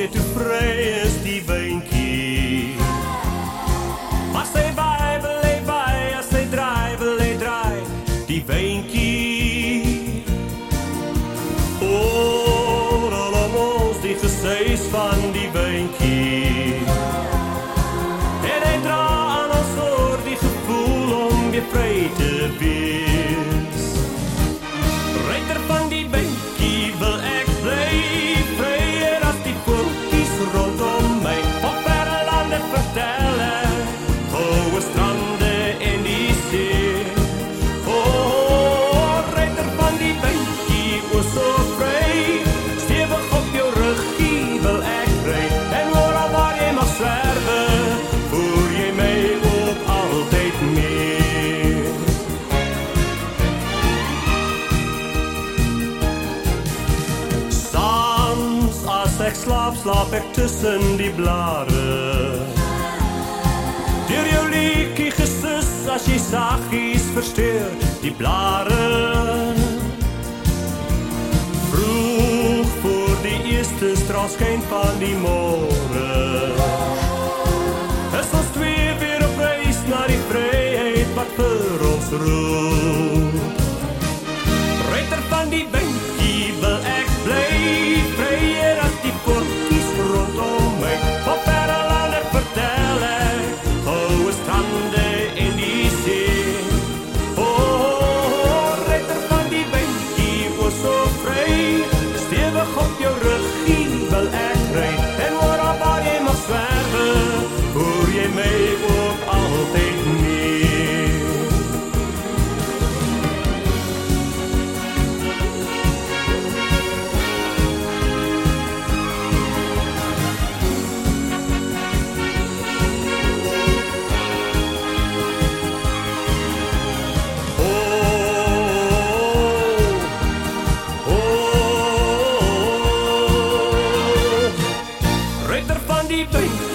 weer te vrij. ek slaap, slaap ek tussen die blare. Deur jou liekie gesus as jy saggies versteur die blare. Vroeg voor die eerste straal skyn van die môre. deeply.